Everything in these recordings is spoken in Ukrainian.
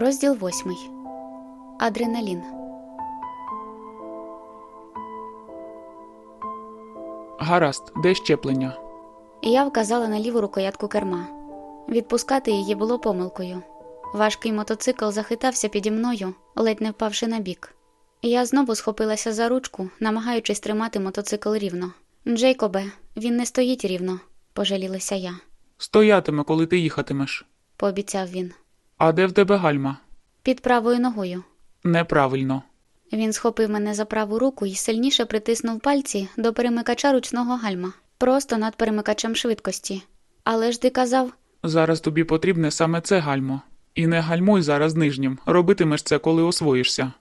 Розділ восьмий. Адреналін. Гаразд, де щеплення? Я вказала на ліву рукоятку керма. Відпускати її було помилкою. Важкий мотоцикл захитався піді мною, ледь не впавши на бік. Я знову схопилася за ручку, намагаючись тримати мотоцикл рівно. Джейкобе, він не стоїть рівно, пожалілася я, Стоятиме, коли ти їхатимеш. пообіцяв він. А де в тебе гальма? Під правою ногою. Неправильно. Він схопив мене за праву руку і сильніше притиснув пальці до перемикача ручного гальма, просто над перемикачем швидкості. Але ж ти казав, Зараз тобі потрібне саме це гальмо. І не гальмуй зараз нижнім. Робитимеш це, коли освоїшся.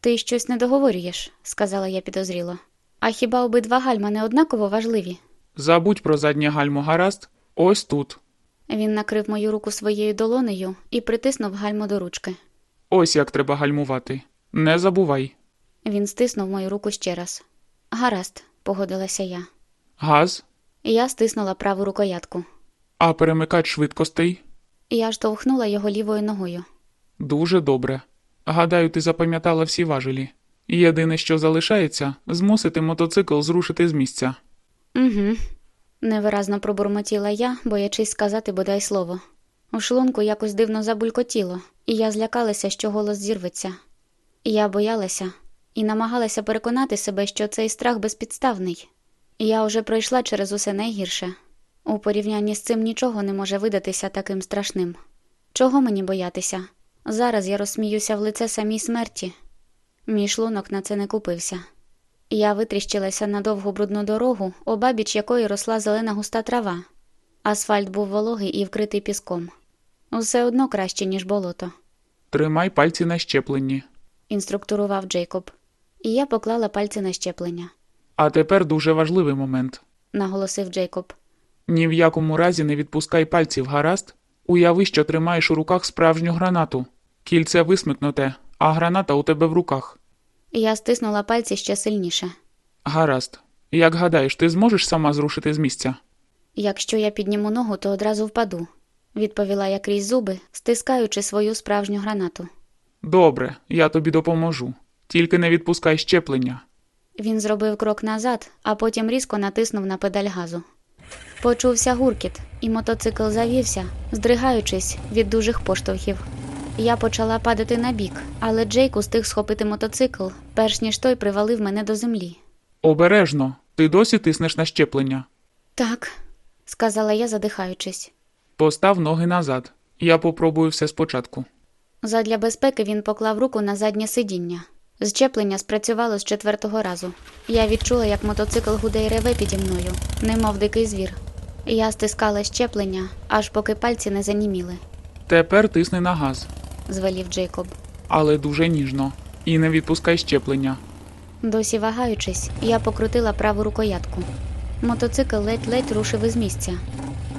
ти щось не договорюєш, сказала я підозріло. А хіба обидва гальма не однаково важливі? Забудь про заднє гальмо, гаразд? Ось тут. Він накрив мою руку своєю долонею і притиснув гальмо до ручки. Ось як треба гальмувати. Не забувай. Він стиснув мою руку ще раз. Гаразд, погодилася я. Газ, Я стиснула праву рукоятку. а перемикач швидкостей. Я штовхнула його лівою ногою. Дуже добре. Гадаю, ти запам'ятала всі важелі. Єдине, що залишається, змусити мотоцикл зрушити з місця. Угу. Невиразно пробурмотіла я, боячись сказати бодай слово. У шлунку якось дивно забулькотіло, і я злякалася, що голос зірветься. Я боялася і намагалася переконати себе, що цей страх безпідставний. Я вже пройшла через усе найгірше. У порівнянні з цим нічого не може видатися таким страшним. Чого мені боятися? Зараз я розсміюся в лице самій смерті. Мій шлунок на це не купився. Я витріщилася на довгу брудну дорогу, обабіч якої росла зелена густа трава. Асфальт був вологий і вкритий піском. Усе одно краще, ніж болото, Тримай пальці на щепленні. інструктурував Джейкоб. І я поклала пальці на щеплення, А тепер дуже важливий момент. наголосив Джейкоб. Ні в якому разі не відпускай пальців, гаразд? Уяви, що тримаєш у руках справжню гранату. Кільце висмикнуте, а граната у тебе в руках. Я стиснула пальці ще сильніше. Гаразд. Як гадаєш, ти зможеш сама зрушити з місця? Якщо я підніму ногу, то одразу впаду, відповіла я крізь зуби, стискаючи свою справжню гранату. Добре, я тобі допоможу. Тільки не відпускай щеплення. Він зробив крок назад, а потім різко натиснув на педаль газу. Почувся гуркіт, і мотоцикл завівся, здригаючись від дужих поштовхів. Я почала падати на бік, але Джейк устиг схопити мотоцикл, перш ніж той привалив мене до землі. Обережно, ти досі тиснеш на щеплення. Так, сказала я, задихаючись. Постав ноги назад. Я попробую все спочатку. Задля безпеки він поклав руку на заднє сидіння. Зчеплення спрацювало з четвертого разу. Я відчула, як мотоцикл гуде й реве піді мною, немов дикий звір. Я стискала щеплення, аж поки пальці не заніміли, Тепер тисни на газ, звелів Джейкоб. але дуже ніжно. І не відпускай щеплення. Досі вагаючись, я покрутила праву рукоятку. Мотоцикл ледь-ледь рушив із місця.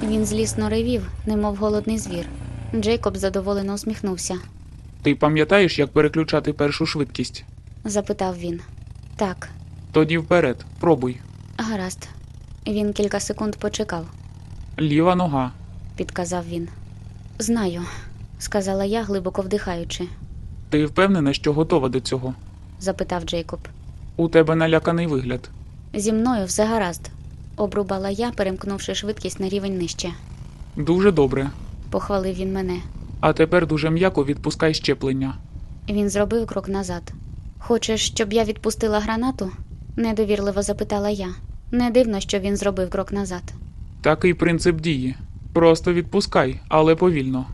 Він злісно ревів, немов голодний звір. Джейкоб задоволено усміхнувся. Ти пам'ятаєш, як переключати першу швидкість? Запитав він. Так, Тоді вперед, пробуй. гаразд. Він кілька секунд почекав, Ліва нога. підказав він. Знаю, сказала я, глибоко вдихаючи, Ти впевнена, що готова до цього? запитав Джейкоб. У тебе наляканий вигляд. Зі мною все гаразд, обрубала я, перемкнувши швидкість на рівень нижче. Дуже добре. Похвалив він мене. А тепер дуже м'яко відпускай щеплення. Він зробив крок назад. Хочеш, щоб я відпустила гранату? недовірливо запитала я. Не дивно, що він зробив крок назад. Такий принцип дії. Просто відпускай, але повільно.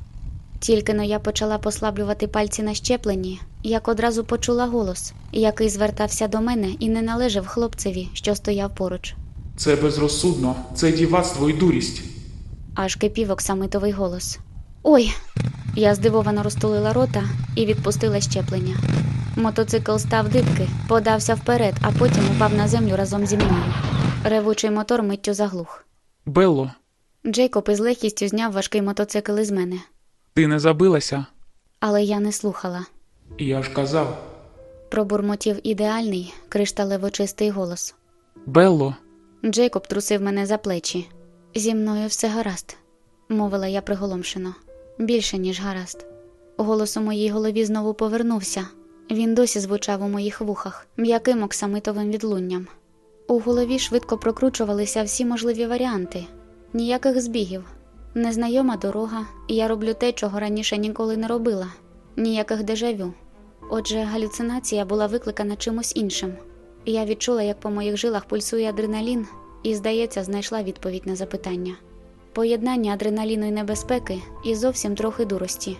Тільки но я почала послаблювати пальці на щепленні, як одразу почула голос, який звертався до мене і не належав хлопцеві, що стояв поруч. Це безрозсудно, це дівацтво і дурість. Аж кипів оксамитовий голос. Ой! Я здивовано розтулила рота і відпустила щеплення. Мотоцикл став дибки, подався вперед, а потім упав на землю разом зі мною. Ревучий мотор миттю заглух. Белло, Джейкоб із легкістю зняв важкий мотоцикл із мене, ти не забилася? але я не слухала. Я ж казав. Пробурмотів ідеальний, кришталево чистий голос. Белло, Джейкоб трусив мене за плечі. Зі мною все гаразд, мовила я приголомшено. Більше, ніж гаразд. Голос у моїй голові знову повернувся. Він досі звучав у моїх вухах м'яким оксамитовим відлунням. У голові швидко прокручувалися всі можливі варіанти, ніяких збігів, незнайома дорога, і я роблю те, чого раніше ніколи не робила, ніяких дежавю. Отже, галюцинація була викликана чимось іншим. Я відчула, як по моїх жилах пульсує адреналін, і, здається, знайшла відповідь на запитання. Поєднання адреналіну і небезпеки і зовсім трохи дурості.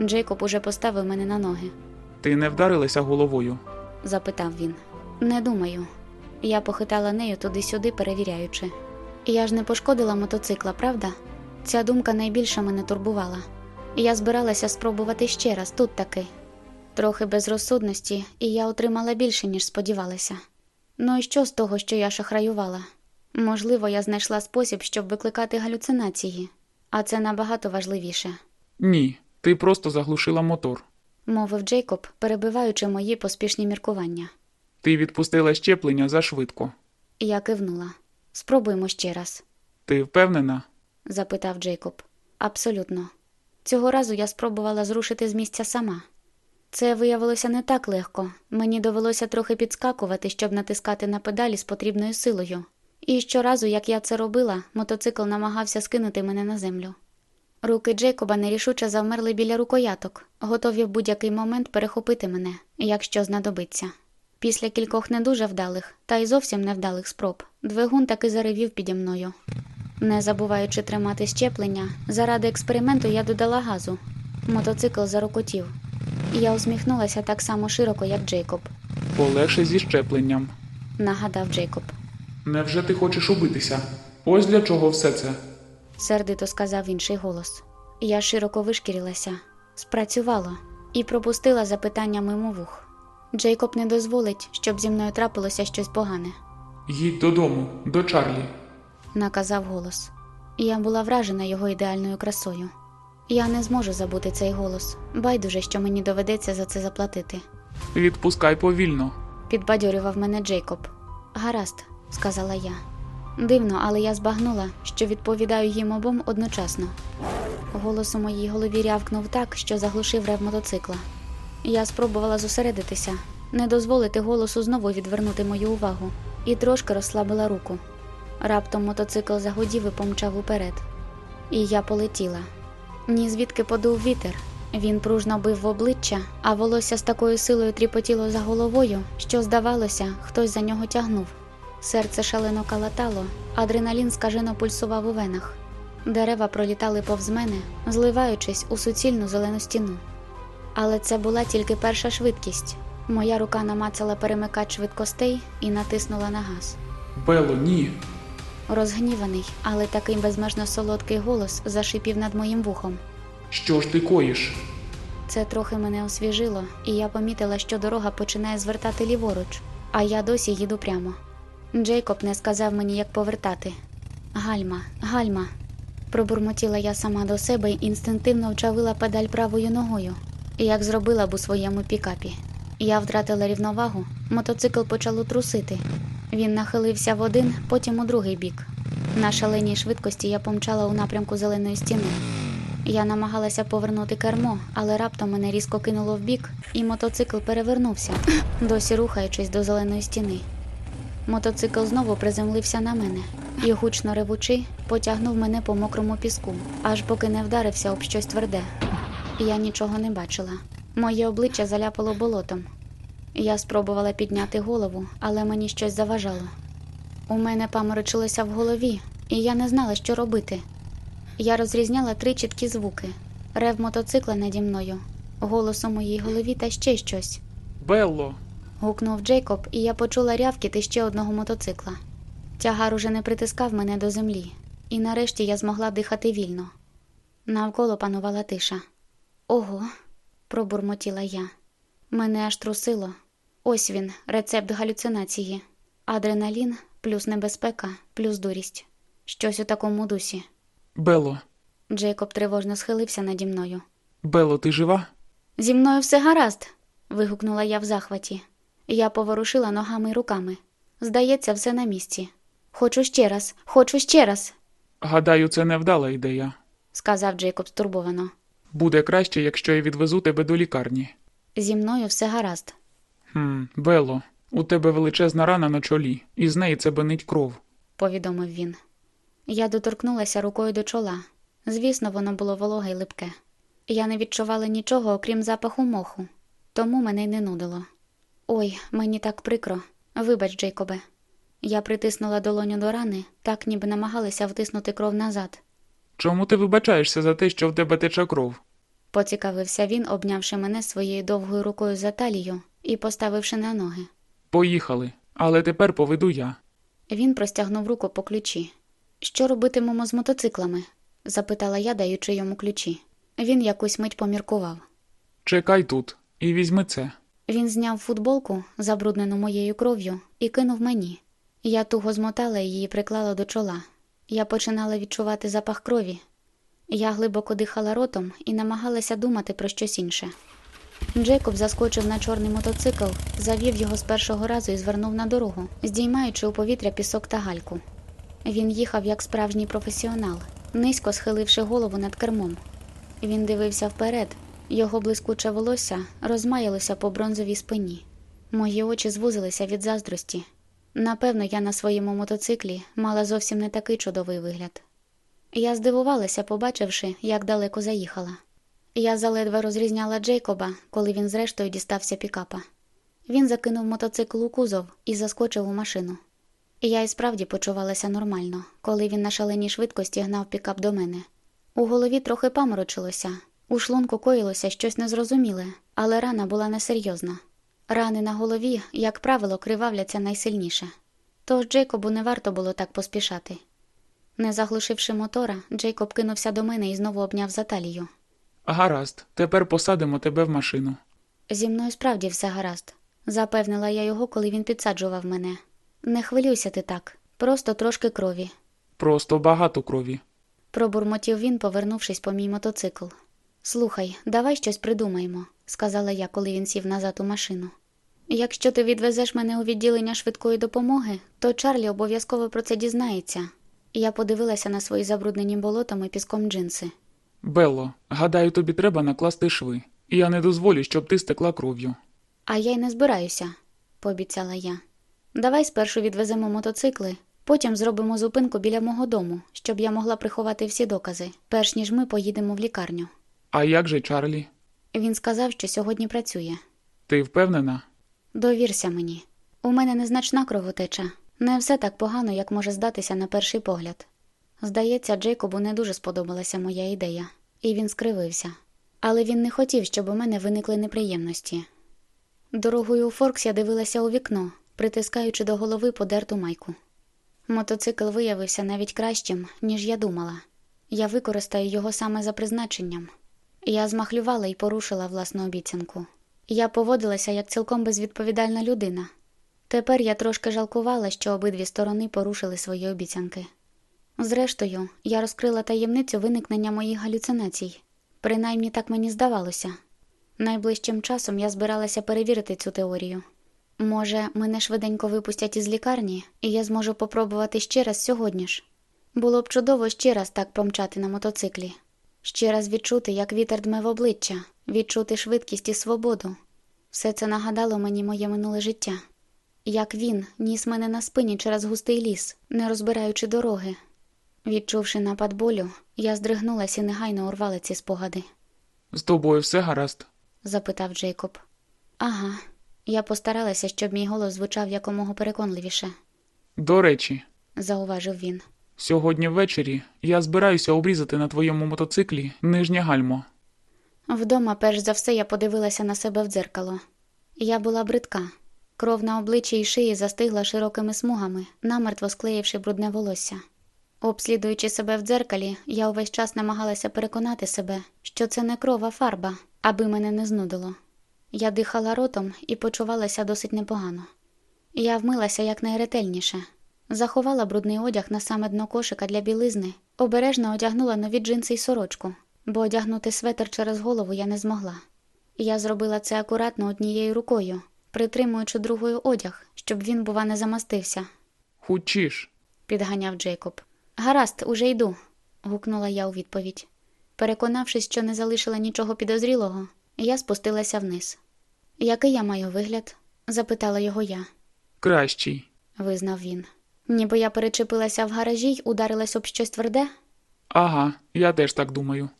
Джейкоб уже поставив мене на ноги. Ти не вдарилася головою. запитав він. Не думаю. Я похитала нею туди-сюди, перевіряючи. Я ж не пошкодила мотоцикла, правда? Ця думка найбільше мене турбувала. Я збиралася спробувати ще раз тут таки. Трохи безрозсудності, і я отримала більше, ніж сподівалася. Ну і що з того, що я шахраювала? Можливо, я знайшла спосіб, щоб викликати галюцинації, а це набагато важливіше, Ні, ти просто заглушила мотор. мовив Джейкоб, перебиваючи мої поспішні міркування. Ти відпустила щеплення зашвидко. Я кивнула. Спробуємо ще раз, Ти впевнена? Запитав Джейкоб. Абсолютно. Цього разу я спробувала зрушити з місця сама. Це виявилося не так легко. Мені довелося трохи підскакувати, щоб натискати на педалі з потрібною силою. І щоразу, як я це робила, мотоцикл намагався скинути мене на землю. Руки Джейкоба нерішуче завмерли біля рукояток, готові в будь-який момент перехопити мене, якщо знадобиться. Після кількох не дуже вдалих, та й зовсім невдалих спроб, двигун таки заревів піді мною. Не забуваючи тримати щеплення, заради експерименту я додала газу. Мотоцикл зарокотів. Я усміхнулася так само широко, як Джейкоб, Полегше зі щепленням. нагадав Джейкоб. Невже ти хочеш убитися? Ось для чого все це. сердито сказав інший голос. Я широко вишкірилася, спрацювало і пропустила запитання мимо вух. Джейкоб не дозволить, щоб зі мною трапилося щось погане, Їдь додому, до Чарлі. Наказав голос. Я була вражена його ідеальною красою. Я не зможу забути цей голос. Байдуже, що мені доведеться за це заплатити. Відпускай повільно. Підбадьорював мене Джейкоб. Гаразд, сказала я. Дивно, але я збагнула, що відповідаю їм обом одночасно. Голос у моїй голові рявкнув так, що заглушив рев мотоцикла. Я спробувала зосередитися, не дозволити голосу знову відвернути мою увагу, і трошки розслабила руку. Раптом мотоцикл загудів і помчав уперед. І я полетіла. Ні звідки подув вітер. Він пружно бив в обличчя, а волосся з такою силою тріпотіло за головою, що, здавалося, хтось за нього тягнув. Серце шалено калатало, адреналін скажено пульсував у венах. Дерева пролітали повз мене, зливаючись у суцільну зелену стіну. Але це була тільки перша швидкість. Моя рука намацала перемикач швидкостей і натиснула на газ. Бело, ні. Розгніваний, але такий безмежно солодкий голос зашипів над моїм вухом. Що ж ти коїш? Це трохи мене освіжило, і я помітила, що дорога починає звертати ліворуч, а я досі їду прямо. Джейкоб не сказав мені, як повертати. Гальма, гальма. Пробурмотіла я сама до себе і інстинктивно вчавила педаль правою ногою, як зробила б у своєму пікапі. Я втратила рівновагу, мотоцикл почало трусити. Він нахилився в один, потім у другий бік. На шаленій швидкості я помчала у напрямку зеленої стіни. Я намагалася повернути кермо, але раптом мене різко кинуло вбік, і мотоцикл перевернувся, досі рухаючись до зеленої стіни. Мотоцикл знову приземлився на мене і, гучно ревучи, потягнув мене по мокрому піску, аж поки не вдарився об щось тверде. Я нічого не бачила. Моє обличчя заляпало болотом. Я спробувала підняти голову, але мені щось заважало. У мене паморочилося в голові, і я не знала, що робити. Я розрізняла три чіткі звуки: рев мотоцикла наді мною, голос у моїй голові та ще щось. Белло. Гукнув Джейкоб, і я почула рявкіт ще одного мотоцикла. Тягар уже не притискав мене до землі, і нарешті я змогла дихати вільно. Навколо панувала тиша. Ого, пробурмотіла я. Мене аж трусило. Ось він, рецепт галюцинації. Адреналін плюс небезпека, плюс дурість. Щось у такому дусі. Белло. Джейкоб тривожно схилився наді мною. Белло, ти жива? Зі мною все гаразд. вигукнула я в захваті. Я поворушила ногами й руками. Здається, все на місці. Хочу ще раз, хочу ще раз, Гадаю, це невдала ідея. сказав Джейкоб стурбовано. Буде краще, якщо я відвезу тебе до лікарні. Зі мною все гаразд. Хм, Бело, у тебе величезна рана на чолі, і з неї це бенить кров. повідомив він. Я доторкнулася рукою до чола. Звісно, воно було вологе й липке. Я не відчувала нічого, окрім запаху моху, тому мене й не нудило. Ой, мені так прикро. Вибач, Джейкобе. Я притиснула долоню до рани, так ніби намагалася втиснути кров назад. Чому ти вибачаєшся за те, що в тебе тече кров? Поцікавився він, обнявши мене своєю довгою рукою за талію і поставивши на ноги. Поїхали, але тепер поведу я. Він простягнув руку по ключі. Що робитимемо з мотоциклами? запитала я, даючи йому ключі. Він якусь мить поміркував. Чекай тут і візьми це. Він зняв футболку, забруднену моєю кров'ю, і кинув мені. Я туго змотала і її приклала до чола. Я починала відчувати запах крові. Я глибоко дихала ротом і намагалася думати про щось інше. Джейкоб заскочив на чорний мотоцикл, завів його з першого разу і звернув на дорогу, здіймаючи у повітря пісок та гальку. Він їхав як справжній професіонал, низько схиливши голову над кермом. Він дивився вперед, його блискуче волосся розмаялося по бронзовій спині. Мої очі звузилися від заздрості. Напевно, я на своєму мотоциклі мала зовсім не такий чудовий вигляд. Я здивувалася, побачивши, як далеко заїхала. Я заледве розрізняла Джейкоба, коли він зрештою дістався пікапа. Він закинув мотоцикл у кузов і заскочив у машину. Я і справді почувалася нормально, коли він на шаленій швидкості гнав пікап до мене. У голові трохи паморочилося, у шлунку коїлося щось незрозуміле, але рана була несерйозна. Рани на голові, як правило, кривавляться найсильніше. Тож Джейкобу не варто було так поспішати. Не заглушивши мотора, Джейкоб кинувся до мене і знову обняв за талію. Гаразд, тепер посадимо тебе в машину. Зі мною справді все гаразд, запевнила я його, коли він підсаджував мене. Не хвилюйся ти так, просто трошки крові. Просто багато крові. Пробурмотів він, повернувшись по мій мотоцикл. Слухай, давай щось придумаємо, сказала я, коли він сів назад у машину. Якщо ти відвезеш мене у відділення швидкої допомоги, то Чарлі обов'язково про це дізнається. Я подивилася на свої забруднені болотом і піском джинси. Белло, гадаю, тобі треба накласти шви. І я не дозволю, щоб ти стекла кров'ю. А я й не збираюся, пообіцяла я. Давай спершу відвеземо мотоцикли, потім зробимо зупинку біля мого дому, щоб я могла приховати всі докази, перш ніж ми поїдемо в лікарню. А як же Чарлі? Він сказав, що сьогодні працює. Ти впевнена? Довірся мені. У мене незначна кровотеча. Не все так погано, як може здатися на перший погляд. Здається, Джейкобу не дуже сподобалася моя ідея, і він скривився. Але він не хотів, щоб у мене виникли неприємності. Дорогою у Форкс я дивилася у вікно, притискаючи до голови подерту майку. Мотоцикл виявився навіть кращим, ніж я думала. Я використаю його саме за призначенням. Я змахлювала і порушила власну обіцянку. Я поводилася як цілком безвідповідальна людина. Тепер я трошки жалкувала, що обидві сторони порушили свої обіцянки. Зрештою, я розкрила таємницю виникнення моїх галюцинацій. Принаймні так мені здавалося. Найближчим часом я збиралася перевірити цю теорію. Може, мене швиденько випустять із лікарні, і я зможу попробувати ще раз сьогодні ж. Було б чудово ще раз так помчати на мотоциклі, ще раз відчути, як вітер дме в обличчя, відчути швидкість і свободу. Все це нагадало мені моє минуле життя. Як він ніс мене на спині через густий ліс, не розбираючи дороги. Відчувши напад болю, я здригнулася і негайно урвала ці спогади, З тобою все гаразд. запитав Джейкоб. Ага, я постаралася, щоб мій голос звучав якомога переконливіше, До речі, зауважив він. сьогодні ввечері я збираюся обрізати на твоєму мотоциклі нижнє гальмо. Вдома, перш за все, я подивилася на себе в дзеркало. Я була бридка. Кров на обличчі і шиї застигла широкими смугами, намертво склеївши брудне волосся. Обслідуючи себе в дзеркалі, я увесь час намагалася переконати себе, що це не кров, а фарба, аби мене не знудило. Я дихала ротом і почувалася досить непогано. Я вмилася якнайретельніше, заховала брудний одяг на саме дно кошика для білизни, обережно одягнула нові джинси й сорочку, бо одягнути светр через голову я не змогла. Я зробила це акуратно однією рукою, притримуючи другою одяг, щоб він, бува, не замастився, Хучіш. підганяв Джейкоб. Гаразд, уже йду, гукнула я у відповідь. Переконавшись, що не залишила нічого підозрілого, я спустилася вниз. Який я маю вигляд? запитала його я, Кращий. визнав він. Ніби я перечепилася в гаражі й ударилась об щось тверде, Ага, я теж так думаю.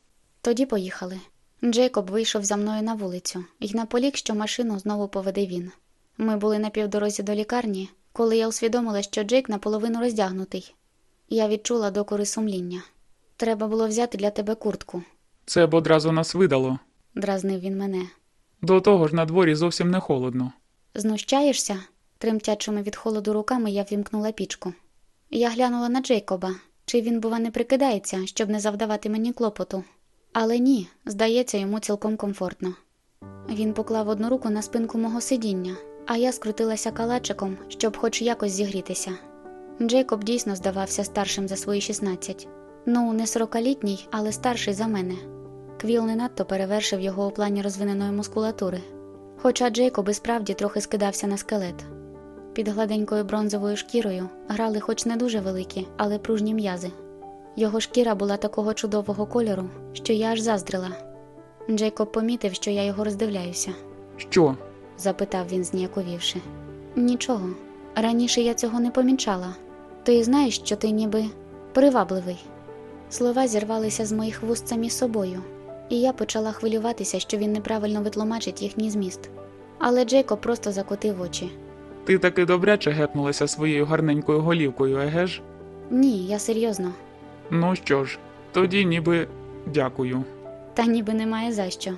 тоді поїхали. Джейкоб вийшов за мною на вулицю і наполіг, що машину знову поведе він. Ми були на півдорозі до лікарні, коли я усвідомила, що Джейк наполовину роздягнутий. Я відчула докори сумління. Треба було взяти для тебе куртку, Це б одразу нас видало. дразнив він мене. До того ж на дворі зовсім не холодно. Знущаєшся? Тремтячими від холоду руками я вімкнула пічку. Я глянула на Джейкоба, чи він, бува, не прикидається, щоб не завдавати мені клопоту. Але ні, здається, йому цілком комфортно. Він поклав одну руку на спинку мого сидіння, а я скрутилася калачиком, щоб хоч якось зігрітися. Джейкоб дійсно здавався старшим за свої 16. Ну, не сорокалітній, але старший за мене. Квіл не надто перевершив його у плані розвиненої мускулатури. Хоча Джейкоб і справді трохи скидався на скелет. Під гладенькою бронзовою шкірою грали хоч не дуже великі, але пружні м'язи. Його шкіра була такого чудового кольору, що я аж заздрила. Джейкоб помітив, що я його роздивляюся, Що? запитав він, зніяковівши. Нічого. Раніше я цього не помічала. Ти знаєш, що ти ніби привабливий. Слова зірвалися з моїх вуст самі собою, і я почала хвилюватися, що він неправильно витлумачить їхній зміст. Але Джейкоб просто закотив очі. Ти таки добряче гепнулася своєю гарненькою голівкою, еге ж? Ні, я серйозно. Ну що ж, тоді ніби дякую. Та ніби немає за що,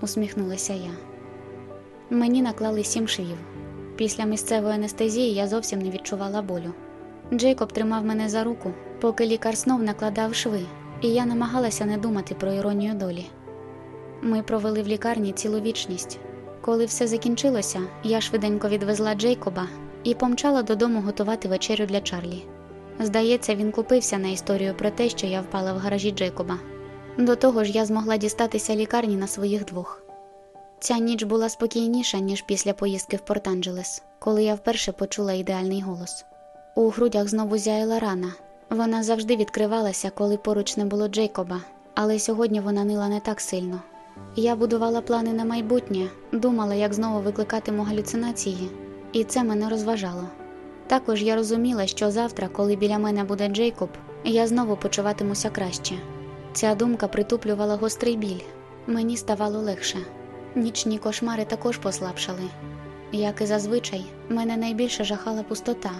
усміхнулася я. Мені наклали сім швів. Після місцевої анестезії я зовсім не відчувала болю. Джейкоб тримав мене за руку, поки лікар знов накладав шви, і я намагалася не думати про іронію долі. Ми провели в лікарні цілу вічність. Коли все закінчилося, я швиденько відвезла Джейкоба і помчала додому готувати вечерю для Чарлі. Здається, він купився на історію про те, що я впала в гаражі Джейкоба. До того ж, я змогла дістатися лікарні на своїх двох. Ця ніч була спокійніша, ніж після поїздки в Порт-Анджелес, коли я вперше почула ідеальний голос. У грудях знову зяяла рана. Вона завжди відкривалася, коли поруч не було Джейкоба, але сьогодні вона нила не так сильно. Я будувала плани на майбутнє, думала, як знову викликатиму галюцинації, і це мене розважало. Також я розуміла, що завтра, коли біля мене буде Джейкоб, я знову почуватимуся краще. Ця думка притуплювала гострий біль. Мені ставало легше. Нічні кошмари також послабшали. Як і зазвичай, мене найбільше жахала пустота.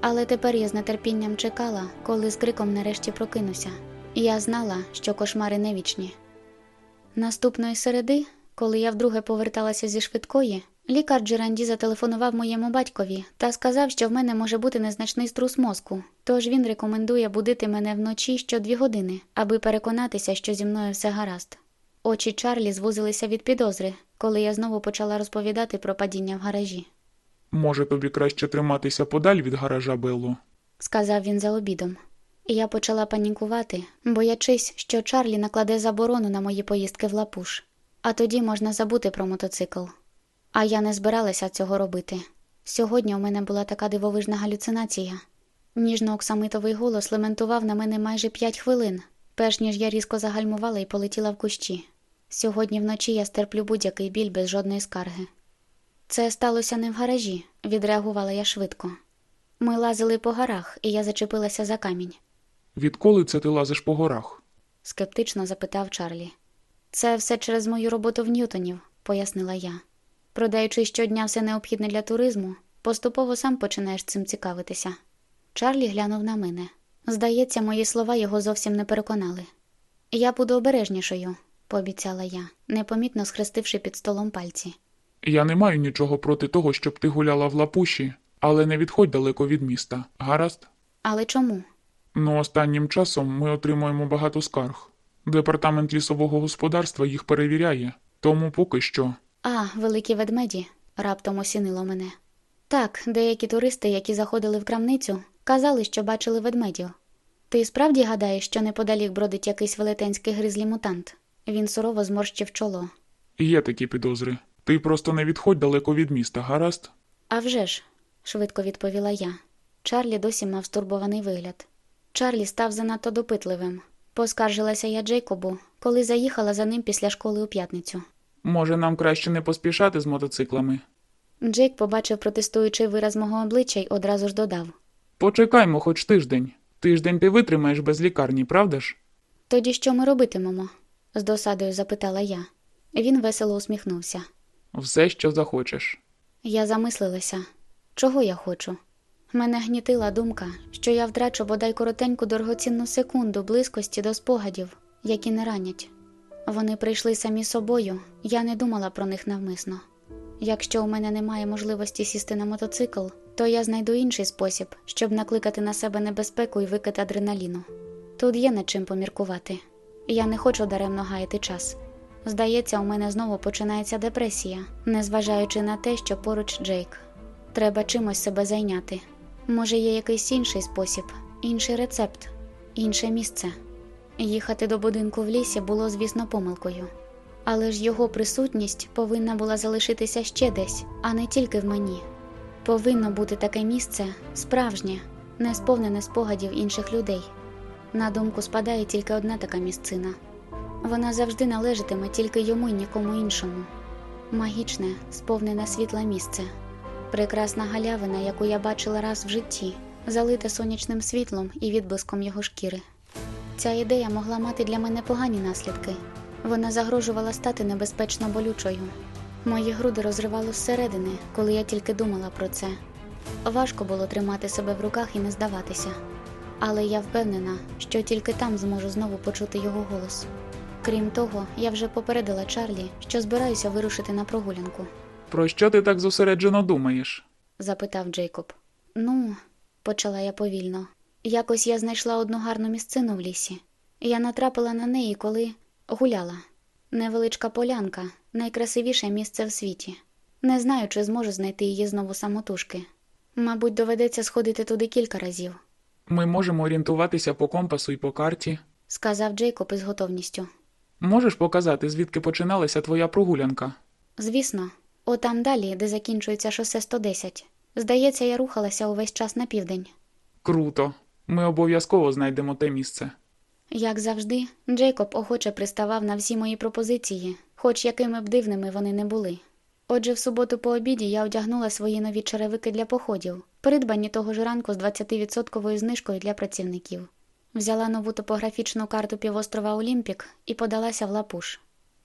Але тепер я з нетерпінням чекала, коли з криком нарешті прокинуся. Я знала, що кошмари не вічні. Наступної середи, коли я вдруге поверталася зі швидкої, лікар Джеранді зателефонував моєму батькові та сказав, що в мене може бути незначний струс мозку, тож він рекомендує будити мене вночі що дві години, аби переконатися, що зі мною все гаразд. Очі Чарлі звузилися від підозри, коли я знову почала розповідати про падіння в гаражі. Може, тобі краще триматися подаль від гаража Белло? сказав він за обідом. І я почала панікувати, боячись, що Чарлі накладе заборону на мої поїздки в лапуш, а тоді можна забути про мотоцикл. А я не збиралася цього робити. Сьогодні у мене була така дивовижна галюцинація. Ніжно-оксамитовий голос лементував на мене майже п'ять хвилин, перш ніж я різко загальмувала і полетіла в кущі. Сьогодні вночі я стерплю будь-який біль без жодної скарги. Це сталося не в гаражі, відреагувала я швидко. Ми лазили по горах, і я зачепилася за камінь, Відколи це ти лазиш по горах? скептично запитав Чарлі. Це все через мою роботу в Ньютонів, пояснила я. Продаючи щодня все необхідне для туризму, поступово сам починаєш цим цікавитися. Чарлі глянув на мене. Здається, мої слова його зовсім не переконали. Я буду обережнішою, пообіцяла я, непомітно схрестивши під столом пальці. Я не маю нічого проти того, щоб ти гуляла в лапуші, але не відходь далеко від міста. Гаразд? Але чому? Ну, останнім часом ми отримуємо багато скарг. Департамент лісового господарства їх перевіряє, тому поки що. А, великі ведмеді, раптом осінило мене. Так, деякі туристи, які заходили в крамницю, казали, що бачили ведмедів. Ти справді гадаєш, що неподалік бродить якийсь велетенський гризлі мутант? Він сурово зморщив чоло. Є такі підозри. Ти просто не відходь далеко від міста, гаразд? «А вже ж», – швидко відповіла я. Чарлі досі мав стурбований вигляд. Чарлі став занадто допитливим. Поскаржилася я Джейкобу, коли заїхала за ним після школи у п'ятницю. Може, нам краще не поспішати з мотоциклами? Джейк побачив протестуючий вираз мого обличчя й одразу ж додав. Почекаймо хоч тиждень. Тиждень ти витримаєш без лікарні, правда ж? Тоді що ми робитимемо? з досадою запитала я. Він весело усміхнувся. Все, що захочеш. Я замислилася, чого я хочу. Мене гнітила думка, що я втрачу бодай коротеньку дорогоцінну секунду близькості до спогадів, які не ранять. Вони прийшли самі собою, я не думала про них навмисно. Якщо у мене немає можливості сісти на мотоцикл, то я знайду інший спосіб, щоб накликати на себе небезпеку і викид адреналіну. Тут є над чим поміркувати. Я не хочу даремно гаяти час. Здається, у мене знову починається депресія, незважаючи на те, що поруч Джейк. Треба чимось себе зайняти. Може, є якийсь інший спосіб, інший рецепт, інше місце. Їхати до будинку в лісі було, звісно, помилкою. Але ж його присутність повинна була залишитися ще десь, а не тільки в мені. Повинно бути таке місце справжнє, не сповнене спогадів інших людей. На думку спадає тільки одна така місцина. Вона завжди належатиме тільки йому й нікому іншому. Магічне, сповнене світла місце, прекрасна галявина, яку я бачила раз в житті, залита сонячним світлом і відблиском його шкіри. Ця ідея могла мати для мене погані наслідки. Вона загрожувала стати небезпечно болючою. Мої груди розривало зсередини, коли я тільки думала про це. Важко було тримати себе в руках і не здаватися. Але я впевнена, що тільки там зможу знову почути його голос. Крім того, я вже попередила Чарлі, що збираюся вирушити на прогулянку, Про що ти так зосереджено думаєш? запитав Джейкоб. Ну, почала я повільно. Якось я знайшла одну гарну місцину в лісі. Я натрапила на неї, коли гуляла. Невеличка полянка, найкрасивіше місце в світі. Не знаю, чи зможу знайти її знову самотужки. Мабуть, доведеться сходити туди кілька разів, Ми можемо орієнтуватися по компасу і по карті. сказав Джейкоб із готовністю. Можеш показати, звідки починалася твоя прогулянка? Звісно, отам далі, де закінчується шосе 110. Здається, я рухалася увесь час на південь. Круто. Ми обов'язково знайдемо те місце. Як завжди, Джейкоб охоче приставав на всі мої пропозиції, хоч якими б дивними вони не були. Отже, в суботу по обіді я одягнула свої нові черевики для походів, придбані того ж ранку з 20% знижкою для працівників. Взяла нову топографічну карту півострова Олімпік і подалася в лапуш.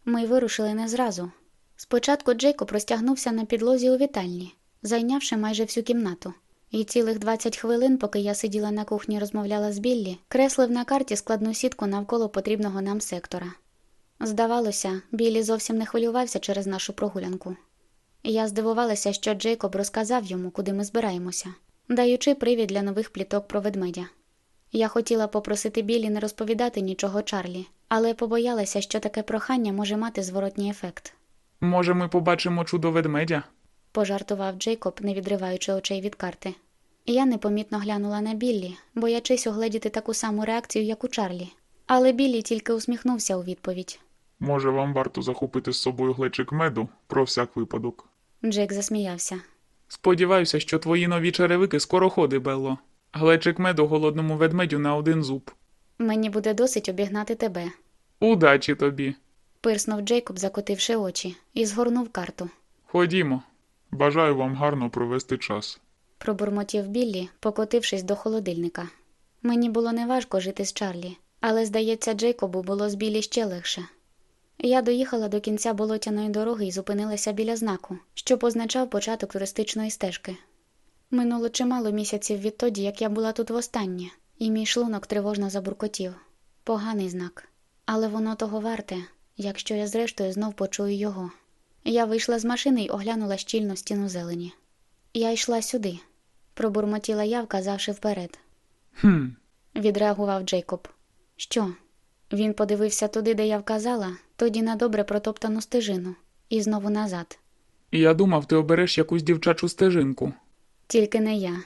Ми вирушили не зразу. Спочатку Джейкоб розтягнувся на підлозі у вітальні, зайнявши майже всю кімнату. І цілих 20 хвилин, поки я сиділа на кухні і розмовляла з Біллі, креслив на карті складну сітку навколо потрібного нам сектора. Здавалося, Біллі зовсім не хвилювався через нашу прогулянку. Я здивувалася, що Джейкоб розказав йому, куди ми збираємося, даючи привід для нових пліток про ведмедя. Я хотіла попросити Біллі не розповідати нічого Чарлі, але побоялася, що таке прохання може мати зворотній ефект. Може, ми побачимо чудо ведмедя? пожартував Джейкоб, не відриваючи очей від карти. Я непомітно глянула на Біллі, боячись угледіти таку саму реакцію, як у Чарлі. Але Біллі тільки усміхнувся у відповідь. Може, вам варто захопити з собою глечик меду про всяк випадок. Джек засміявся. Сподіваюся, що твої нові черевики скоро ходи, Белло. Глечик меду голодному ведмедю на один зуб. Мені буде досить обігнати тебе, Удачі тобі. пирснув Джейкоб, закотивши очі, і згорнув карту. Ходімо. Бажаю вам гарно провести час. Пробурмотів Біллі, покотившись до холодильника. Мені було неважко жити з Чарлі, але, здається, Джейкобу було з Біллі ще легше. Я доїхала до кінця болотяної дороги і зупинилася біля знаку, що позначав початок туристичної стежки. Минуло чимало місяців відтоді, як я була тут востаннє, і мій шлунок тривожно забуркотів. Поганий знак. Але воно того варте, якщо я зрештою знов почую його. Я вийшла з машини й оглянула щільну стіну зелені. Я йшла сюди, пробурмотіла я, вказавши вперед. Хм, Відреагував Джейкоб. Що? Він подивився туди, де я вказала, тоді на добре протоптану стежину, і знову назад. я думав, ти обереш якусь дівчачу стежинку. Тільки не я,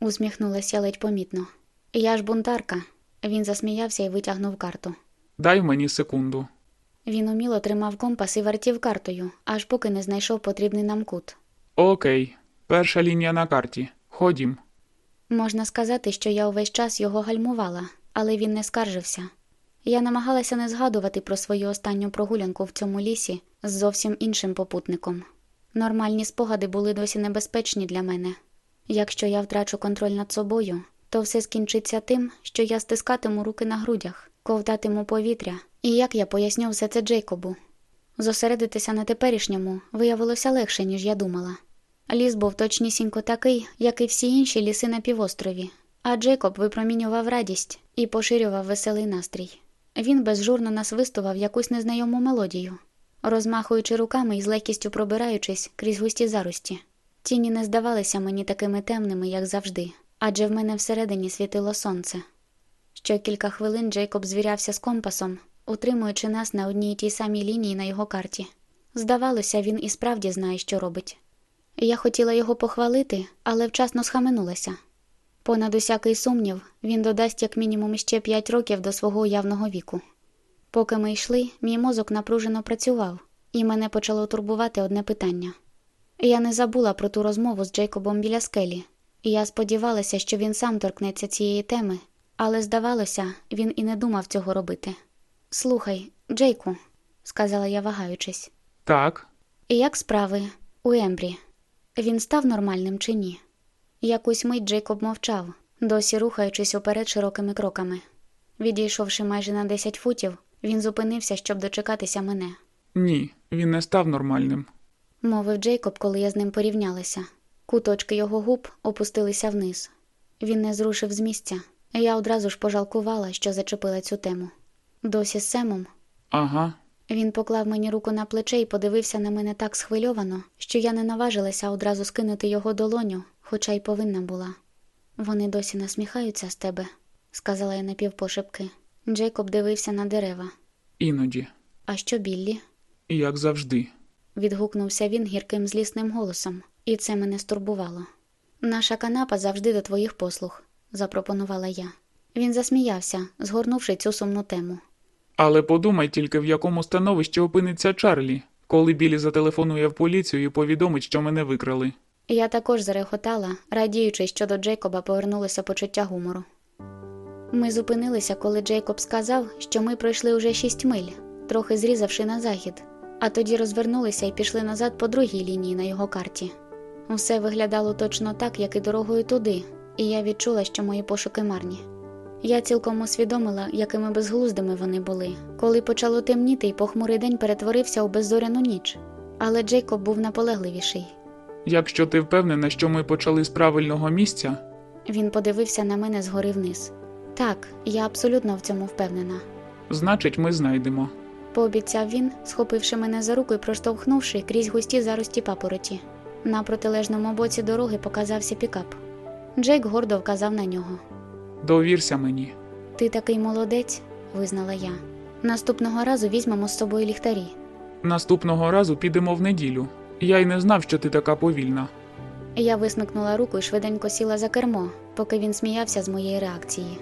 усміхнулася ледь помітно. Я ж бунтарка. Він засміявся і витягнув карту. Дай мені секунду. Він уміло тримав компас і вертів картою, аж поки не знайшов потрібний нам кут. Окей, перша лінія на карті. Ходім. Можна сказати, що я увесь час його гальмувала, але він не скаржився. Я намагалася не згадувати про свою останню прогулянку в цьому лісі з зовсім іншим попутником. Нормальні спогади були досі небезпечні для мене. Якщо я втрачу контроль над собою, то все скінчиться тим, що я стискатиму руки на грудях, ковтатиму повітря, і як я поясню все це Джейкобу. Зосередитися на теперішньому виявилося легше, ніж я думала. Ліс був точнісінько такий, як і всі інші ліси на півострові, а Джейкоб випромінював радість і поширював веселий настрій. Він безжурно насвистував якусь незнайому мелодію, розмахуючи руками і з легкістю пробираючись крізь густі зарості. Тіні не здавалися мені такими темними, як завжди, адже в мене всередині світило сонце. Що кілька хвилин Джейкоб звірявся з компасом, утримуючи нас на одній і тій самій лінії на його карті. Здавалося, він і справді знає, що робить. Я хотіла його похвалити, але вчасно схаменулася. Понад усякий сумнів, він додасть як мінімум ще п'ять років до свого уявного віку. Поки ми йшли, мій мозок напружено працював, і мене почало турбувати одне питання. Я не забула про ту розмову з Джейкобом біля скелі, я сподівалася, що він сам торкнеться цієї теми, але, здавалося, він і не думав цього робити. Слухай, Джейку, сказала я, вагаючись, Так, як справи у Ембрі? Він став нормальним чи ні? Якусь мить Джейкоб мовчав, досі рухаючись уперед широкими кроками. Відійшовши майже на 10 футів, він зупинився, щоб дочекатися мене. ні, він не став нормальним. мовив Джейкоб, коли я з ним порівнялася. Куточки його губ опустилися вниз. Він не зрушив з місця. Я одразу ж пожалкувала, що зачепила цю тему. Досі з Семом Ага, він поклав мені руку на плече і подивився на мене так схвильовано, що я не наважилася одразу скинути його долоню, хоча й повинна була. Вони досі насміхаються з тебе, сказала я напівпошепки. Джейкоб дивився на дерева. іноді. А що Біллі? Як завжди. відгукнувся він гірким злісним голосом, і це мене стурбувало. Наша канапа завжди до твоїх послуг, запропонувала я. Він засміявся, згорнувши цю сумну тему. Але подумай тільки, в якому становищі опиниться Чарлі, коли Білі зателефонує в поліцію і повідомить, що мене викрали. Я також зареготала, радіючи, що до Джейкоба повернулося почуття гумору. Ми зупинилися, коли Джейкоб сказав, що ми пройшли уже шість миль, трохи зрізавши на захід, а тоді розвернулися і пішли назад по другій лінії на його карті. Усе виглядало точно так, як і дорогою туди, і я відчула, що мої пошуки марні. Я цілком усвідомила, якими безглуздими вони були, коли почало темніти і похмурий день перетворився у беззоряну ніч. Але Джейкоб був наполегливіший. Якщо ти впевнена, що ми почали з правильного місця, Він подивився на мене згори вниз. Так, я абсолютно в цьому впевнена, значить ми знайдемо. пообіцяв він, схопивши мене за руку і проштовхнувши крізь густі зарості папороті. На протилежному боці дороги показався пікап. Джейк гордо вказав на нього. Довірся мені. Ти такий молодець, визнала я. Наступного разу візьмемо з собою ліхтарі. Наступного разу підемо в неділю. Я й не знав, що ти така повільна. Я висмикнула руку і швиденько сіла за кермо, поки він сміявся з моєї реакції.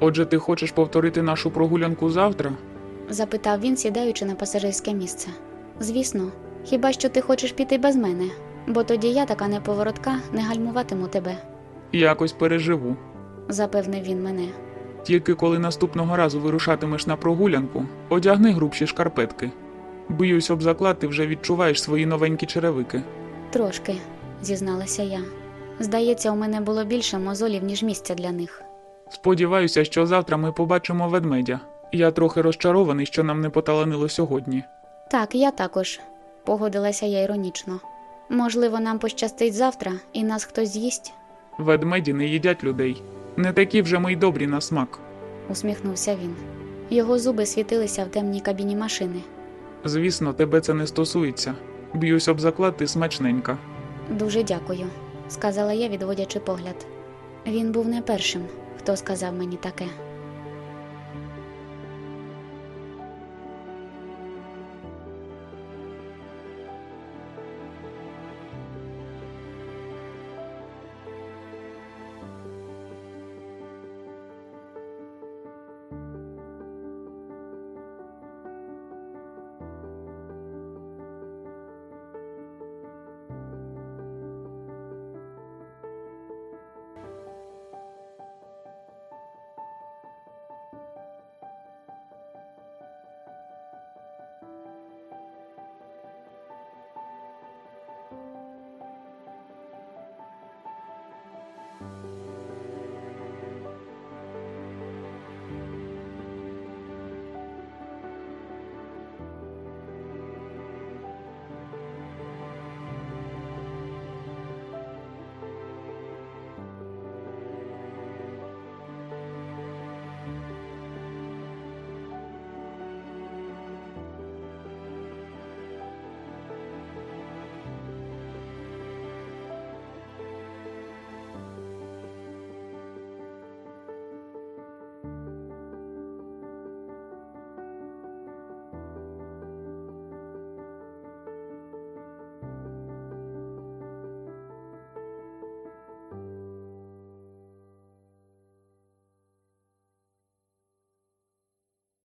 Отже, ти хочеш повторити нашу прогулянку завтра? запитав він, сідаючи на пасажирське місце. Звісно, хіба що ти хочеш піти без мене, бо тоді я така неповоротка не гальмуватиму тебе, Якось переживу. Запевнив він мене. Тільки коли наступного разу вирушатимеш на прогулянку, одягни грубші шкарпетки. Боюсь об заклад, ти вже відчуваєш свої новенькі черевики. Трошки, зізналася я. Здається, у мене було більше мозолів, ніж місця для них. Сподіваюся, що завтра ми побачимо ведмедя. Я трохи розчарований, що нам не поталанило сьогодні. Так, я також, погодилася я іронічно. Можливо, нам пощастить завтра, і нас хтось з'їсть, Ведмеді не їдять людей. Не такі вже ми й добрі на смак. усміхнувся він. Його зуби світилися в темній кабіні машини. Звісно, тебе це не стосується. Б'юсь об заклад, ти смачненька. Дуже дякую, сказала я, відводячи погляд. Він був не першим, хто сказав мені таке.